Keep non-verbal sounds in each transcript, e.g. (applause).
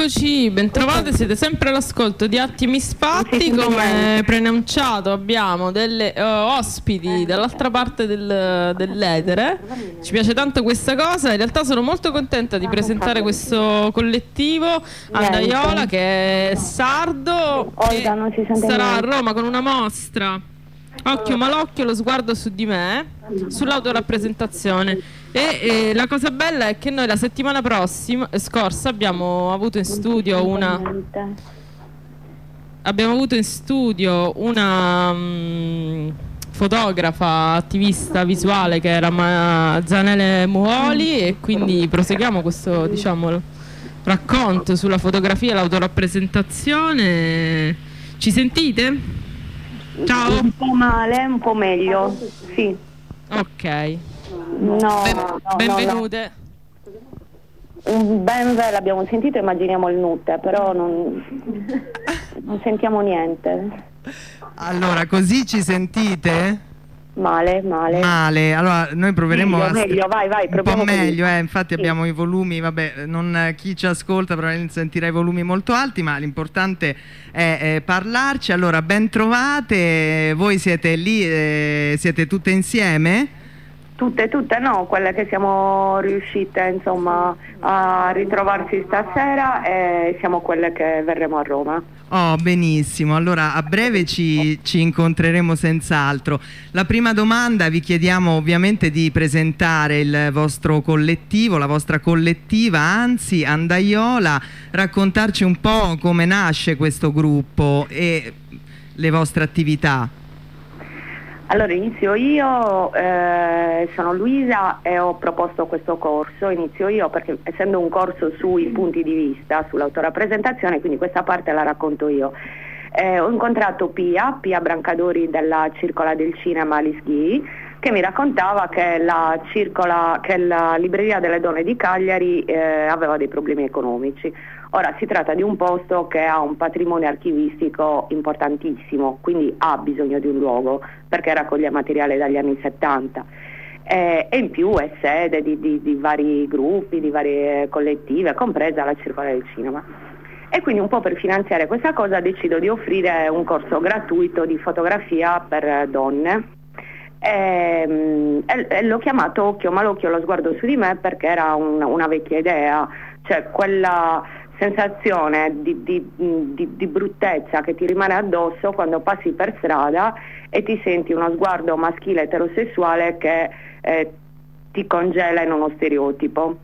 Eccoci, bentrovate, siete sempre all'ascolto di Attimi Spatti, come preannunciato abbiamo delle uh, ospiti dall'altra parte del, dell'etere, ci piace tanto questa cosa, in realtà sono molto contenta di presentare questo collettivo Andaiola che è sardo e sarà a Roma con una mostra. Occhio malocchio, lo sguardo su di me, sull'autorappresentazione. E, e la cosa bella è che noi la settimana prossima, eh, scorsa abbiamo avuto in studio una... Abbiamo avuto in studio una um, fotografa, attivista visuale che era Ma Zanele Muoli e quindi proseguiamo questo diciamo, racconto sulla fotografia e l'autorappresentazione. Ci sentite? Ciao. Un po' male, un po' meglio, sì. Ok. No, ben, no benvenute. No, no. Un ben l'abbiamo sentito, immaginiamo il nutte, però non, non sentiamo niente. Allora, così ci sentite? Male, male. Male, allora noi proveremo meglio, a... Meglio, vai, vai, Un po' meglio, eh, infatti sì. abbiamo i volumi, vabbè, non, chi ci ascolta probabilmente sentirà i volumi molto alti, ma l'importante è, è, parlarci. Allora, ben trovate, voi siete lì, eh, siete tutte insieme? Tutte, tutte no, quelle che siamo riuscite insomma a ritrovarsi stasera e siamo quelle che verremo a Roma. Oh, benissimo. Allora, a breve ci, ci incontreremo senz'altro. La prima domanda, vi chiediamo ovviamente di presentare il vostro collettivo, la vostra collettiva, anzi, Andaiola, raccontarci un po' come nasce questo gruppo e le vostre attività. Allora inizio io, eh, sono Luisa e ho proposto questo corso, inizio io perché essendo un corso sui punti di vista, sull'autorappresentazione, quindi questa parte la racconto io. Eh, ho incontrato Pia, Pia Brancadori della Circola del Cinema Alisghi, che mi raccontava che la, circola, che la Libreria delle Donne di Cagliari eh, aveva dei problemi economici. Ora si tratta di un posto che ha un patrimonio archivistico importantissimo, quindi ha bisogno di un luogo perché raccoglie materiale dagli anni 70 eh, e in più è sede di, di, di vari gruppi, di varie collettive, compresa la Circola del Cinema. E quindi un po' per finanziare questa cosa decido di offrire un corso gratuito di fotografia per donne. E, e, e l'ho chiamato Occhio Malocchio lo sguardo su di me perché era un, una vecchia idea, cioè quella sensazione di, di, di, di, bruttezza che ti rimane addosso quando passi per strada e ti senti uno sguardo maschile eterosessuale che eh, ti congela in uno stereotipo.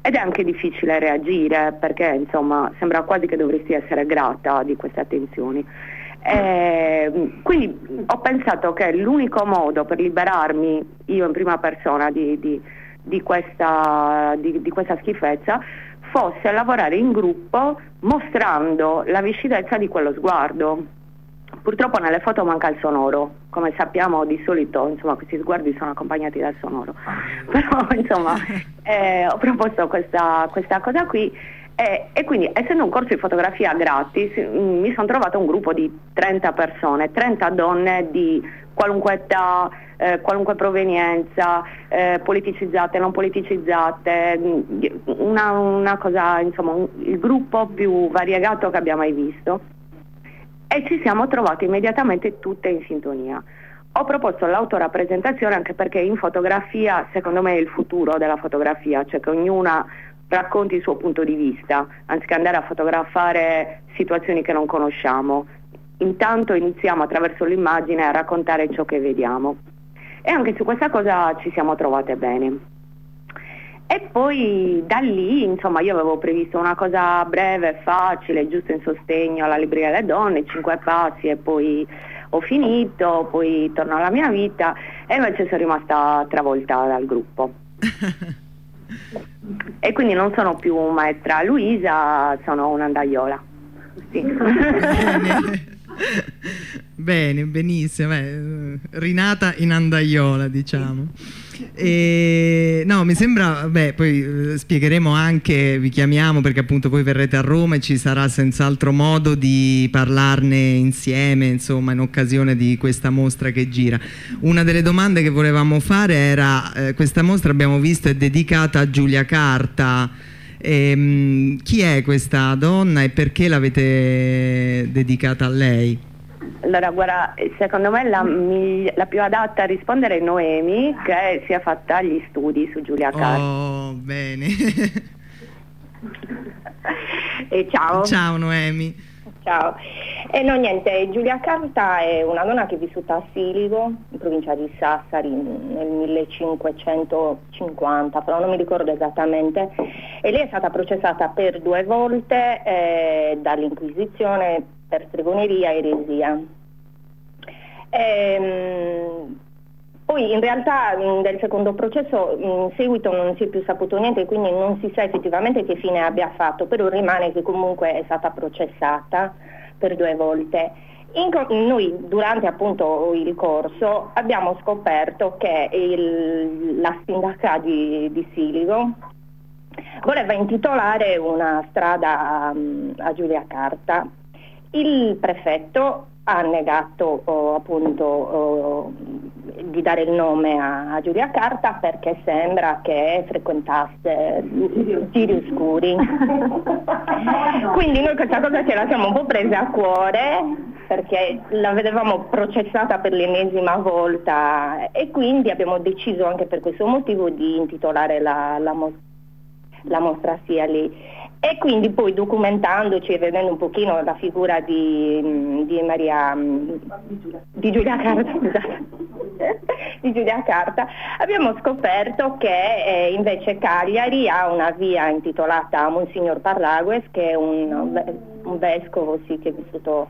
Ed è anche difficile reagire perché insomma sembra quasi che dovresti essere grata di queste attenzioni. Eh, quindi ho pensato che l'unico modo per liberarmi io in prima persona di, di, di, questa, di questa schifezza fosse lavorare in gruppo mostrando la viscidezza di quello sguardo. Purtroppo nelle foto manca il sonoro, come sappiamo di solito insomma, questi sguardi sono accompagnati dal sonoro, (laughs) però insomma eh, ho proposto questa, questa cosa qui e, e, quindi essendo un corso di fotografia gratis mm, mi sono trovato un gruppo di 30 persone, 30 donne di qualunque età, eh, qualunque provenienza, eh, politicizzate, non politicizzate, mm, una, una cosa, insomma, un, il gruppo più variegato che abbiamo mai visto. E ci siamo trovate immediatamente tutte in sintonia. Ho proposto l'autorappresentazione anche perché in fotografia, secondo me, è il futuro della fotografia, cioè che ognuna racconti il suo punto di vista, anziché andare a fotografare situazioni che non conosciamo. Intanto iniziamo attraverso l'immagine a raccontare ciò che vediamo. E anche su questa cosa ci siamo trovate bene. E poi da lì, insomma, io avevo previsto una cosa breve, facile, giusto in sostegno alla Libreria delle Donne, cinque passi e poi ho finito, poi torno alla mia vita e invece sono rimasta travolta dal gruppo. (laughs) e quindi non sono più maestra Luisa, sono un'andaiola. Sì. (laughs) (laughs) Bene, benissimo, Beh, rinata in andaiola diciamo. E, no, mi sembra, beh, poi eh, spiegheremo anche, vi chiamiamo perché appunto voi verrete a Roma e ci sarà senz'altro modo di parlarne insieme, insomma, in occasione di questa mostra che gira. Una delle domande che volevamo fare era, eh, questa mostra abbiamo visto è dedicata a Giulia Carta, ehm, chi è questa donna e perché l'avete dedicata a lei? Allora, guarda, secondo me la, la, più adatta a rispondere è Noemi, che si è fatta gli studi su Giulia Carta. Oh, bene. (laughs) e ciao. Ciao Noemi. Ciao. E no, niente, Giulia Carta è una donna che è vissuta a Siligo, in provincia di Sassari, nel 1550, però non mi ricordo esattamente. E lei è stata processata per due volte eh, dall'Inquisizione per stregoneria e eresia. Ehm, poi in realtà del secondo processo in seguito non si è più saputo niente, quindi non si sa effettivamente che fine abbia fatto, però rimane che comunque è stata processata per due volte. In, noi durante appunto il corso abbiamo scoperto che il, la sindaca di, di Siligo voleva intitolare una strada um, a Giulia Carta. Il prefetto ha negato oh, appunto oh, di dare il nome a, a, Giulia Carta perché sembra che frequentasse giri oscuri. (laughs) Quindi noi questa cosa ce la siamo un po' prese a cuore perché la vedevamo processata per l'ennesima volta e quindi abbiamo deciso anche per questo motivo di intitolare la, la, la mostra sia lì. E quindi poi documentandoci e vedendo un pochino la figura di, di Maria di Giulia Carta, (laughs) scusate, di Giulia Carta, abbiamo scoperto che eh, invece Cagliari ha una via intitolata Monsignor Parlagues, che è un, un vescovo sì, che, è vissuto,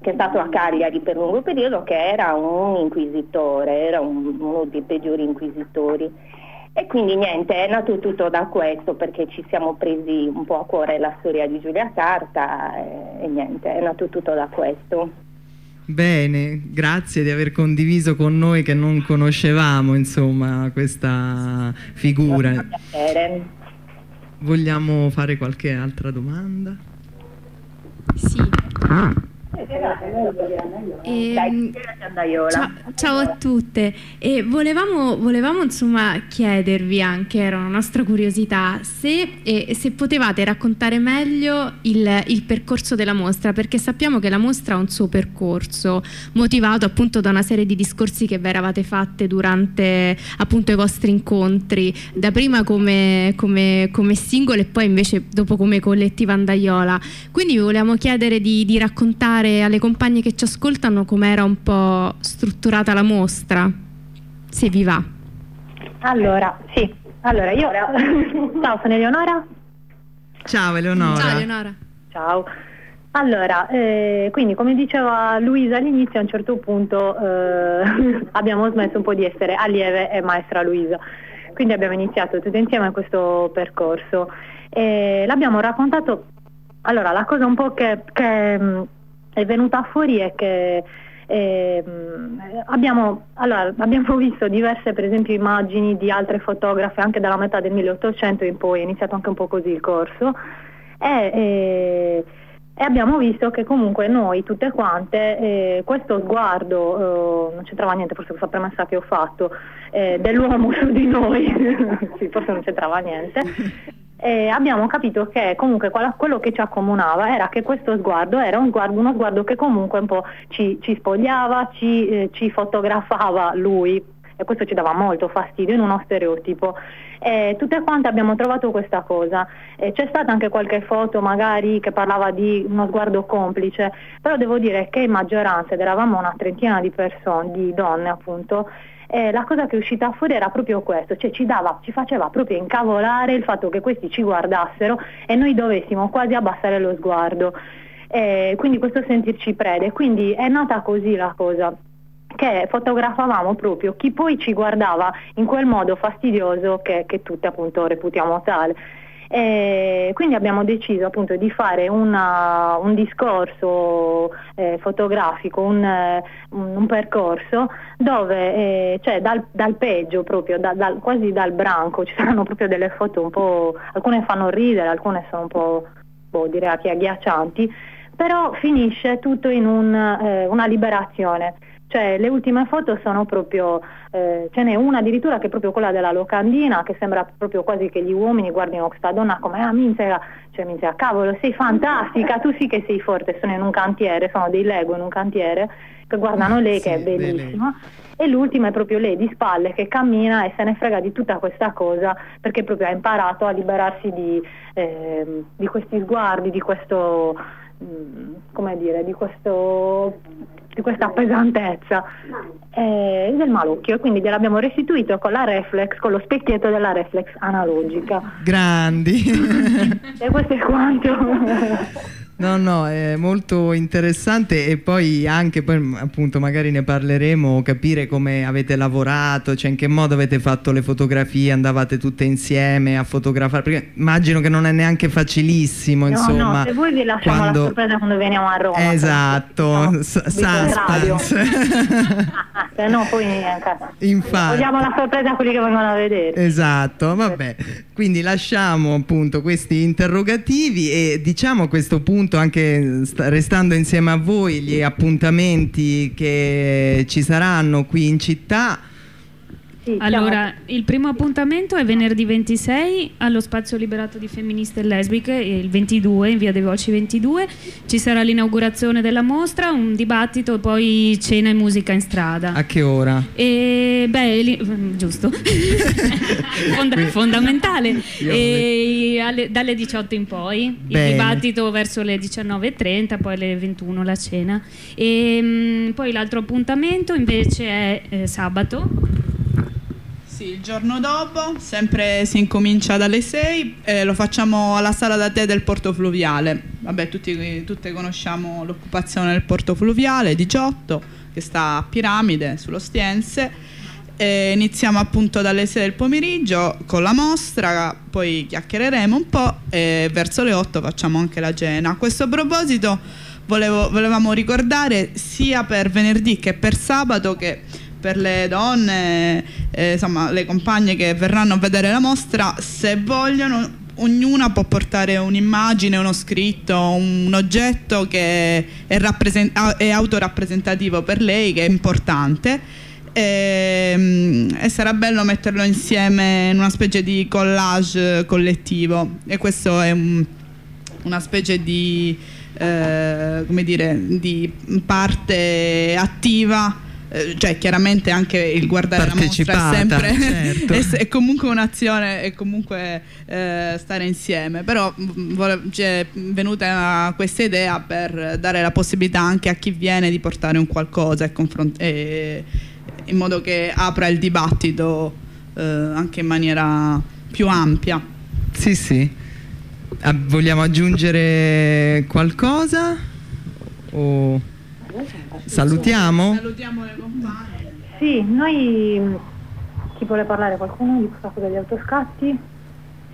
che è stato a Cagliari per lungo periodo, che era un inquisitore, era un, uno dei peggiori inquisitori e quindi niente, è nato tutto da questo perché ci siamo presi un po' a cuore la storia di Giulia Carta e, e niente, è nato tutto da questo. Bene, grazie di aver condiviso con noi che non conoscevamo insomma questa figura. Vogliamo fare qualche altra domanda? Sì. E, ehm, ciao, ciao, a tutte. E volevamo, volevamo insomma chiedervi anche, era una nostra curiosità, se, eh, se potevate raccontare meglio il, il, percorso della mostra, perché sappiamo che la mostra ha un suo percorso motivato appunto da una serie di discorsi che vi eravate fatte durante appunto i vostri incontri, da prima come, come, come singolo e poi invece dopo come collettiva Andaiola. Quindi vi volevamo chiedere di, di raccontare alle compagne che ci ascoltano com'era un po' strutturata la mostra, se vi va. Allora, sì. Allora, io... (laughs) Ciao, sono Eleonora. Ciao Eleonora. Ciao Eleonora. Ciao. Allora, eh, quindi come diceva Luisa all'inizio, a un certo punto eh, (laughs) abbiamo smesso un po' di essere allieve e maestra Luisa. Quindi abbiamo iniziato tutti insieme questo percorso. E l'abbiamo raccontato, allora la cosa un po' che, che è venuta fuori è che eh, abbiamo, allora, abbiamo, (laughs) visto diverse per esempio immagini di altre fotografe anche dalla metà del 1800 in poi, è iniziato anche un po' così il corso. E, e, e abbiamo visto che comunque noi tutte quante eh, questo sguardo, eh, non c'entrava niente forse questa premessa che ho fatto, eh, dell'uomo (laughs) su di noi, (laughs) sì, forse non c'entrava niente, e abbiamo capito che comunque quello che ci accomunava era che questo sguardo era un sguardo, uno sguardo che comunque un po' ci, ci spogliava, ci, eh, ci, fotografava lui e questo ci dava molto fastidio in uno stereotipo. E tutte quante abbiamo trovato questa cosa. E c'è stata anche qualche foto magari che parlava di uno sguardo complice, però devo dire che in maggioranza, ed eravamo una trentina di persone, di donne appunto, eh, la cosa che è uscita fuori era proprio questo, cioè ci, dava, ci faceva proprio incavolare il fatto che questi ci guardassero e noi dovessimo quasi abbassare lo sguardo. Eh, quindi questo sentirci prede, quindi è nata così la cosa che fotografavamo proprio chi poi ci guardava in quel modo fastidioso che, che tutti appunto reputiamo tale. E quindi abbiamo deciso appunto di fare una, un discorso eh, fotografico, un, un, percorso dove eh, cioè dal, dal, peggio proprio, da, dal, quasi dal branco, ci saranno proprio delle foto un po', alcune fanno ridere, alcune sono un po' boh, direi agghiaccianti, però finisce tutto in un, eh, una liberazione cioè le ultime foto sono proprio, eh, ce n'è una addirittura che è proprio quella della locandina, che sembra proprio quasi che gli uomini guardino questa donna come, ah minzia, cioè minzia, cavolo, sei fantastica, tu sì che sei forte, sono in un cantiere, sono dei Lego in un cantiere, che guardano lei sì, che è bellissima. E l'ultima è proprio lei di spalle che cammina e se ne frega di tutta questa cosa perché proprio ha imparato a liberarsi di, eh, di questi sguardi, di questo come dire, di, questo, di questa pesantezza eh, del malucchio e quindi gliel'abbiamo restituito con la reflex, con lo specchietto della reflex analogica. Grandi! (laughs) e questo è quanto. (laughs) No, no, è molto interessante e poi anche, poi appunto magari ne parleremo, capire come avete lavorato, cioè in che modo avete fatto le fotografie, andavate tutte insieme a fotografare, perché immagino che non è neanche facilissimo, no, insomma. No, se voi vi lasciamo quando... la sorpresa quando veniamo a Roma. Esatto, no, suspense. se (laughs) no poi niente. Infatti. Vogliamo la sorpresa a quelli che vengono a vedere. Esatto, vabbè. Quindi lasciamo appunto questi interrogativi e diciamo a questo punto anche restando insieme a voi gli appuntamenti che ci saranno qui in città sì, allora, il primo appuntamento è venerdì 26 allo Spazio Liberato di Femministe e Lesbiche, il 22, in via dei Voci 22. Ci sarà l'inaugurazione della mostra, un dibattito, poi cena e musica in strada. A che ora? E, beh, mm, giusto, (laughs) Fonda fondamentale. E, alle, dalle 18 in poi, Bene. il dibattito verso le 19.30, poi alle 21 la cena. E, mh, mm, poi l'altro appuntamento invece è eh, sabato sì, il giorno dopo, sempre si incomincia dalle 6, eh, lo facciamo alla sala da tè del porto fluviale. Vabbè, tutti, tutte conosciamo l'occupazione del porto fluviale 18, che sta a Piramide, sullo Stiense. E iniziamo appunto dalle 6 del pomeriggio con la mostra, poi chiacchiereremo un po' e verso le 8 facciamo anche la cena. A questo proposito volevo, volevamo ricordare sia per venerdì che per sabato che per le donne, eh, insomma le compagne che verranno a vedere la mostra, se vogliono ognuna può portare un'immagine, uno scritto, un oggetto che è, è autorappresentativo per lei, che è importante. E, ehm, e, sarà bello metterlo insieme in una specie di collage collettivo e questo è un, una specie di, eh, dire, di parte attiva eh, cioè chiaramente anche il guardare la mostra è sempre (laughs) certo. è, è, comunque un'azione e comunque eh, stare insieme. Però mm, ci è venuta questa idea per dare la possibilità anche a chi viene di portare un qualcosa e, e in modo che apra il dibattito eh, anche in maniera più ampia. Sì sì. Ah, vogliamo aggiungere qualcosa? O Salutiamo? Salutiamo le compagne. Sì, noi... Chi vuole parlare? Qualcuno di questa cosa degli autoscatti?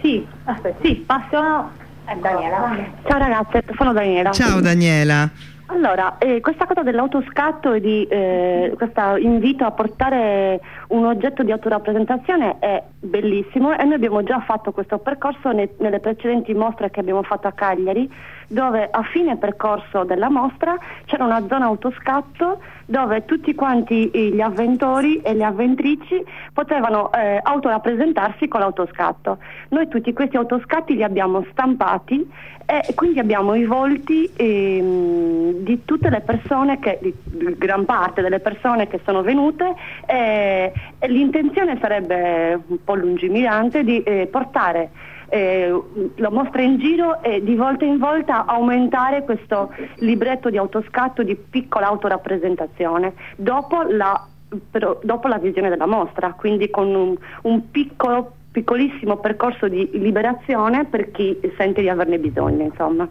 Sì, aspetta, sì, passo... È Daniela. Ciao ragazze, sono Daniela. Ciao Daniela. Allora, eh, questa cosa dell'autoscatto e di eh, questo invito a portare un oggetto di autorappresentazione è bellissimo e noi abbiamo già fatto questo percorso ne, nelle precedenti mostre che abbiamo fatto a Cagliari dove a fine percorso della mostra c'era una zona autoscatto dove tutti quanti gli avventori e le avventrici potevano eh, autorappresentarsi con l'autoscatto. Noi tutti questi autoscatti li abbiamo stampati e quindi abbiamo i volti ehm, di tutte le persone, che, di, gran parte delle persone che sono venute e, e l'intenzione sarebbe un po' lungimirante di eh, portare eh, lo mostra in giro e di volta in volta aumentare questo libretto di autoscatto di piccola autorappresentazione dopo la, però, dopo la visione della mostra, quindi con un, un piccolo, piccolissimo percorso di liberazione per chi sente di averne bisogno. Insomma.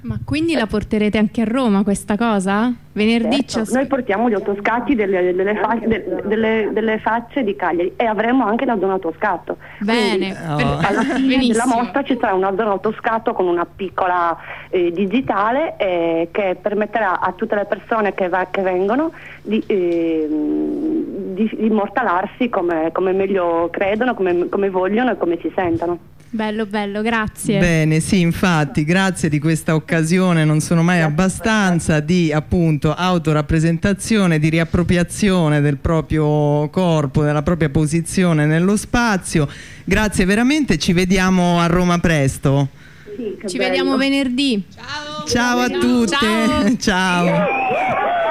Ma quindi la porterete anche a Roma questa cosa? Venerdì certo. Noi portiamo gli autoscatti delle, delle, fa delle, delle, facce di Cagliari e avremo anche la zona autoscatto. Bene, Quindi, oh. alla fine (laughs) della mostra ci sarà una zona autoscatto con una piccola eh, digitale eh, che permetterà a tutte le persone che, va, che vengono di, eh, di, di immortalarsi come, come, meglio credono, come, come vogliono e come si sentono. Bello, bello, grazie. Bene, sì, infatti, grazie di questa occasione, non sono mai abbastanza di appunto autorappresentazione, di riappropriazione del proprio corpo, della propria posizione nello spazio. Grazie veramente, ci vediamo a Roma presto. Sì, Ci bello. vediamo venerdì. Ciao. Ciao a tutte. Ciao. (laughs) Ciao.